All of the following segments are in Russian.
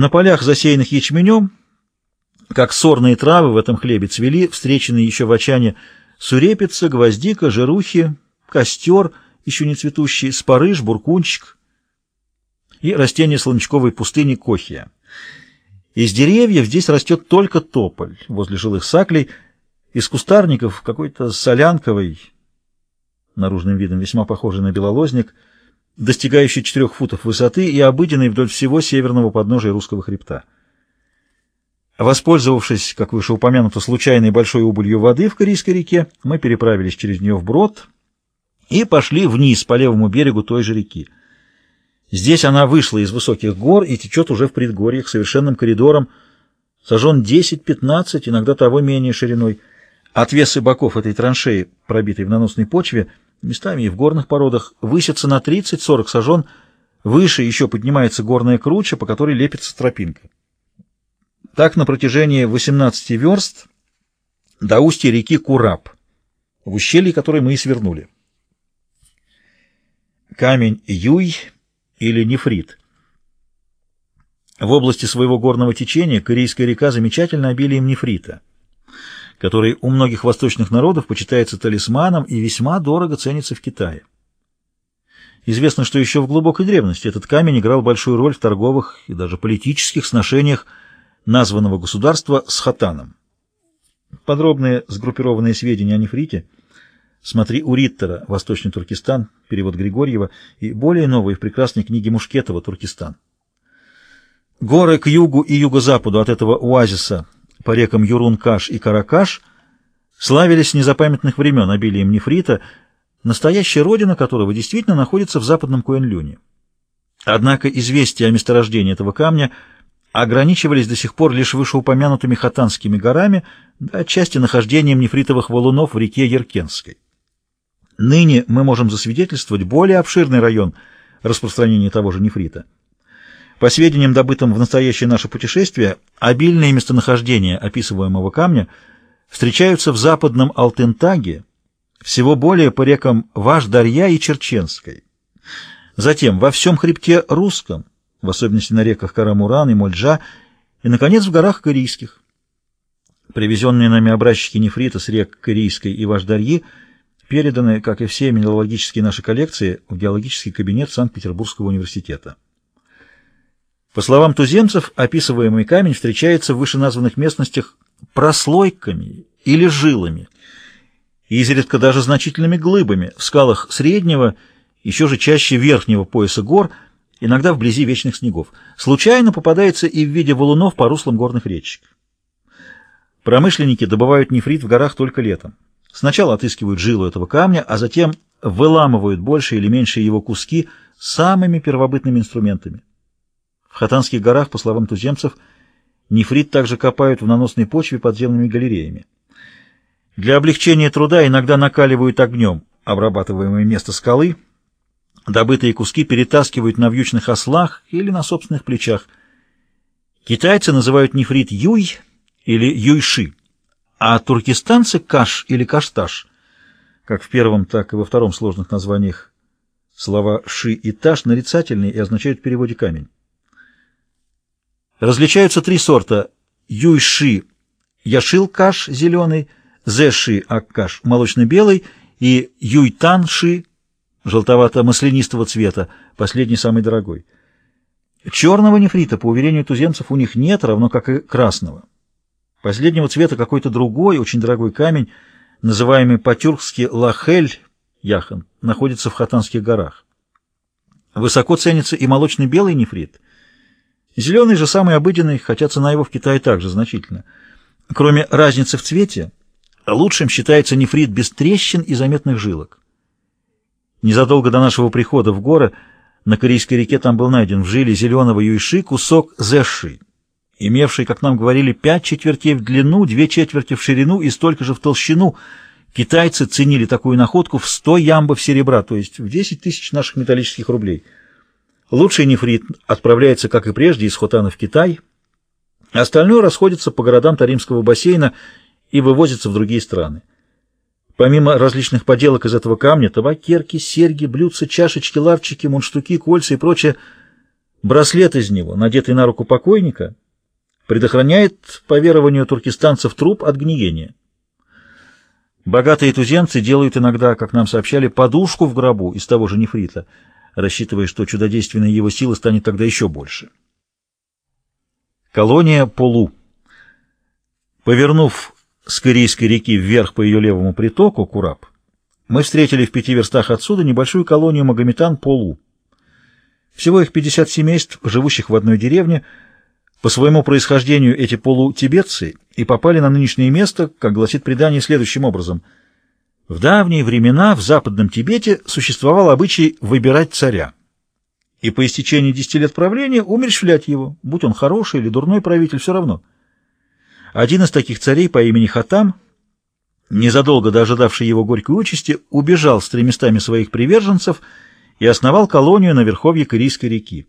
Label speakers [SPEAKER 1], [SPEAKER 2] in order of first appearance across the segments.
[SPEAKER 1] На полях, засеянных ячменем, как сорные травы в этом хлебе цвели, встреченные еще в Очане сурепица, гвоздика, жирухи, костер, еще не цветущий, спарыш, буркунчик и растения солончаковой пустыни кохия. Из деревьев здесь растет только тополь возле жилых саклей, из кустарников какой-то солянковый, наружным видом весьма похожий на белолозник, достигающий четырех футов высоты и обыденный вдоль всего северного подножия русского хребта. Воспользовавшись, как выше упомянуто, случайной большой убылью воды в Корейской реке, мы переправились через нее вброд и пошли вниз по левому берегу той же реки. Здесь она вышла из высоких гор и течет уже в предгорьях совершенным коридором, сажен 10-15, иногда того менее шириной. Отвесы боков этой траншеи, пробитой в наносной почве, местами и в горных породах, высятся на 30-40 сажен, выше еще поднимается горная круча, по которой лепится тропинка. Так на протяжении 18 верст до устья реки Кураб, в ущелье которой мы и свернули. Камень Юй или нефрит. В области своего горного течения Корейская река замечательно обилием нефрита, который у многих восточных народов почитается талисманом и весьма дорого ценится в Китае. Известно, что еще в глубокой древности этот камень играл большую роль в торговых и даже политических сношениях названного государства с Хатаном. Подробные сгруппированные сведения о нефрите – Смотри у Риттера «Восточный Туркестан», перевод Григорьева, и более новые в прекрасной книге Мушкетова «Туркестан». Горы к югу и юго-западу от этого оазиса по рекам Юрун-Каш и Каракаш славились незапамятных времен обилием нефрита, настоящая родина которого действительно находится в западном Куэнлюне. Однако известия о месторождении этого камня ограничивались до сих пор лишь вышеупомянутыми Хатанскими горами, да отчасти нахождением нефритовых валунов в реке Еркенской. Ныне мы можем засвидетельствовать более обширный район распространения того же нефрита. По сведениям, добытым в настоящее наше путешествие, обильные местонахождения описываемого камня встречаются в западном Алтентаге, всего более по рекам Ваш-Дарья и Черченской. Затем во всем хребте Русском, в особенности на реках Карамуран и Мольджа, и, наконец, в горах Корейских. Привезенные нами образчики нефрита с рек Корейской и Ваш-Дарьи – переданы, как и все минералогические наши коллекции, в геологический кабинет Санкт-Петербургского университета. По словам туземцев, описываемый камень встречается в вышеназванных местностях прослойками или жилами, изредка даже значительными глыбами в скалах среднего, еще же чаще верхнего пояса гор, иногда вблизи вечных снегов. Случайно попадается и в виде валунов по руслам горных речек. Промышленники добывают нефрит в горах только летом. Сначала отыскивают жилу этого камня, а затем выламывают больше или меньшие его куски самыми первобытными инструментами. В Хатанских горах, по словам туземцев, нефрит также копают в наносной почве подземными галереями. Для облегчения труда иногда накаливают огнем обрабатываемое место скалы, добытые куски перетаскивают на вьючных ослах или на собственных плечах. Китайцы называют нефрит юй или юйши а туркестанцы — каш или кашташ, как в первом, так и во втором сложных названиях. Слова «ши» и «таш» нарицательные и означают в переводе «камень». Различаются три сорта — юйши — яшил-каш зеленый, зэши — аккаш молочно-белый и юйтан-ши — желтовато-маслянистого цвета, последний самый дорогой. Черного нефрита, по уверению туземцев, у них нет, равно как и красного. Последнего цвета какой-то другой, очень дорогой камень, называемый по-тюркски лахель, яхан, находится в Хатанских горах. Высоко ценится и молочный белый нефрит. Зеленый же самый обыденный, хотя цена его в Китае также значительна. Кроме разницы в цвете, лучшим считается нефрит без трещин и заметных жилок. Незадолго до нашего прихода в горы на Корейской реке там был найден в жиле зеленого юйши кусок зэши имевший, как нам говорили, пять четвертей в длину, две четверти в ширину и столько же в толщину. Китайцы ценили такую находку в 100 ямбов серебра, то есть в 10 тысяч наших металлических рублей. Лучший нефрит отправляется, как и прежде, из Хотана в Китай. Остальное расходится по городам Таримского бассейна и вывозится в другие страны. Помимо различных поделок из этого камня, табакерки, серьги, блюдца, чашечки, ларчики, мундштуки, кольца и прочее – Браслет из него, надетый на руку покойника, предохраняет, по верованию туркестанцев, труп от гниения. Богатые туземцы делают иногда, как нам сообщали, подушку в гробу из того же нефрита, рассчитывая, что чудодейственная его сила станет тогда еще больше. Колония Полу. Повернув с Корейской реки вверх по ее левому притоку, Кураб, мы встретили в пяти верстах отсюда небольшую колонию магометан Полу. Всего их 50 семейств, живущих в одной деревне. По своему происхождению эти полутибетцы и попали на нынешнее место, как гласит предание, следующим образом. В давние времена в Западном Тибете существовал обычай выбирать царя. И по истечении десяти лет правления умерщвлять его, будь он хороший или дурной правитель, все равно. Один из таких царей по имени Хатам, незадолго до ожидавшей его горькой участи, убежал с тремястами своих приверженцев и основал колонию на верховье Корейской реки,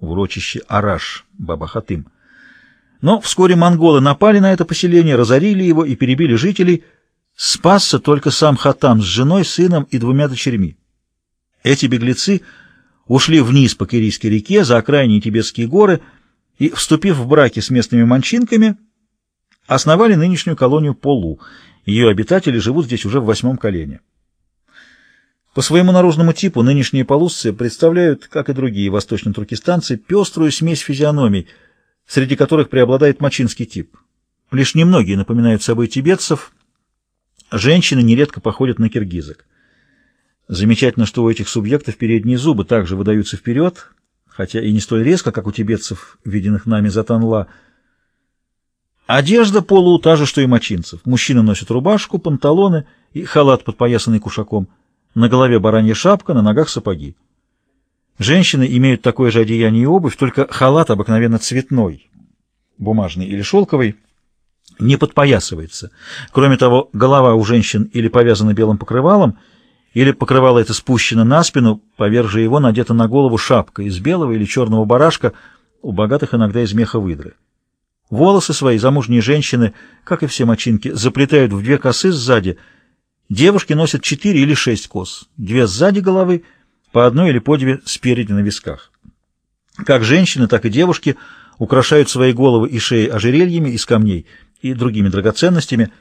[SPEAKER 1] в урочище Араш, Баба Хатым. Но вскоре монголы напали на это поселение, разорили его и перебили жителей. Спасся только сам Хатам с женой, сыном и двумя дочерьми. Эти беглецы ушли вниз по Кирийской реке, за окраинные Тибетские горы, и, вступив в браки с местными манчинками, основали нынешнюю колонию Полу. Ее обитатели живут здесь уже в восьмом колене. По своему наружному типу нынешние полусцы представляют, как и другие восточно-туркестанцы, пеструю смесь физиономий – среди которых преобладает мачинский тип. Лишь немногие напоминают собой тибетцев, женщины нередко походят на киргизок. Замечательно, что у этих субъектов передние зубы также выдаются вперед, хотя и не столь резко, как у тибетцев, виденных нами за Танла. Одежда полу та же, что и мочинцев. Мужчины носят рубашку, панталоны и халат, подпоясанный кушаком. На голове баранья шапка, на ногах сапоги. Женщины имеют такое же одеяние и обувь, только халат обыкновенно цветной, бумажный или шелковый, не подпоясывается. Кроме того, голова у женщин или повязана белым покрывалом, или покрывало это спущено на спину, поверх же его надета на голову шапка из белого или черного барашка, у богатых иногда из меха выдры. Волосы свои замужние женщины, как и все мочинки, заплетают в две косы сзади. Девушки носят четыре или шесть кос, две сзади головы, по одной или по две спереди на висках. Как женщины, так и девушки украшают свои головы и шеи ожерельями из камней и другими драгоценностями.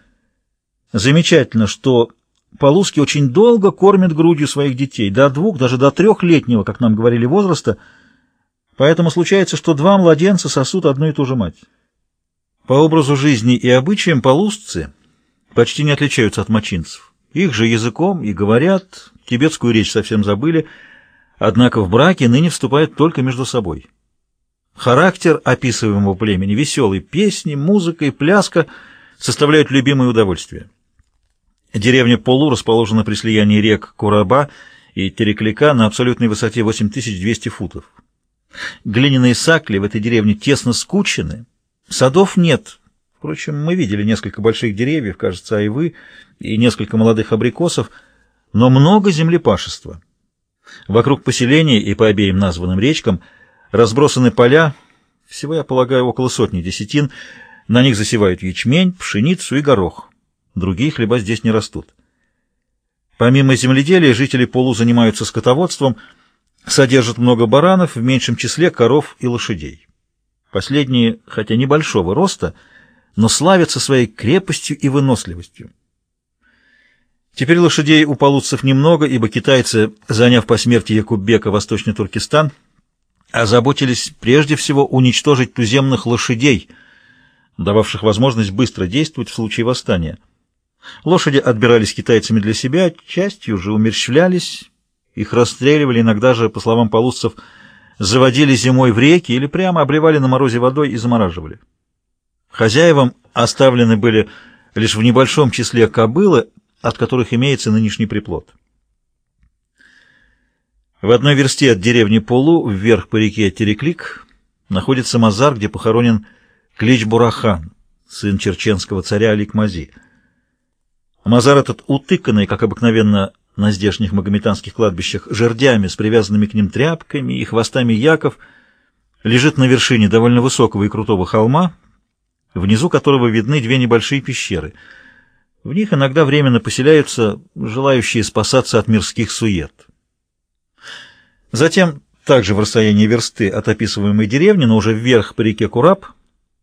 [SPEAKER 1] Замечательно, что полуски очень долго кормят грудью своих детей, до двух, даже до трехлетнего, как нам говорили, возраста, поэтому случается, что два младенца сосут одну и ту же мать. По образу жизни и обычаям полусцы почти не отличаются от мочинцев. Их же языком и говорят, Тибетскую речь совсем забыли, однако в браке ныне вступают только между собой. Характер описываемого племени, веселые песни, музыка и пляска составляют любимое удовольствие. Деревня Полу расположена при слиянии рек Кураба и Тереклика на абсолютной высоте 8200 футов. Глиняные сакли в этой деревне тесно скучены, садов нет. Впрочем, мы видели несколько больших деревьев, кажется, айвы, и несколько молодых абрикосов – но много землепашества. Вокруг поселения и по обеим названным речкам разбросаны поля, всего, я полагаю, около сотни десятин, на них засевают ячмень, пшеницу и горох. Другие хлеба здесь не растут. Помимо земледелия, жители Полу занимаются скотоводством, содержат много баранов, в меньшем числе коров и лошадей. Последние, хотя небольшого роста, но славятся своей крепостью и выносливостью. Теперь лошадей у полуцев немного, ибо китайцы, заняв по смерти Якуббека Восточный Туркестан, озаботились прежде всего уничтожить туземных лошадей, дававших возможность быстро действовать в случае восстания. Лошади отбирались китайцами для себя, частью же умерщвлялись, их расстреливали, иногда же, по словам полусцев, заводили зимой в реки или прямо обливали на морозе водой и замораживали. Хозяевам оставлены были лишь в небольшом числе кобылы, от которых имеется нынешний приплод. В одной версте от деревни Полу, вверх по реке Тереклик, находится мазар, где похоронен Клич-Бурахан, сын черченского царя Аликмази. Мазар этот утыканный, как обыкновенно на здешних магометанских кладбищах, жердями с привязанными к ним тряпками и хвостами яков, лежит на вершине довольно высокого и крутого холма, внизу которого видны две небольшие пещеры — в них иногда временно поселяются желающие спасаться от мирских сует. Затем также в расстоянии версты от описываемой деревни, но уже вверх по реке Кураб,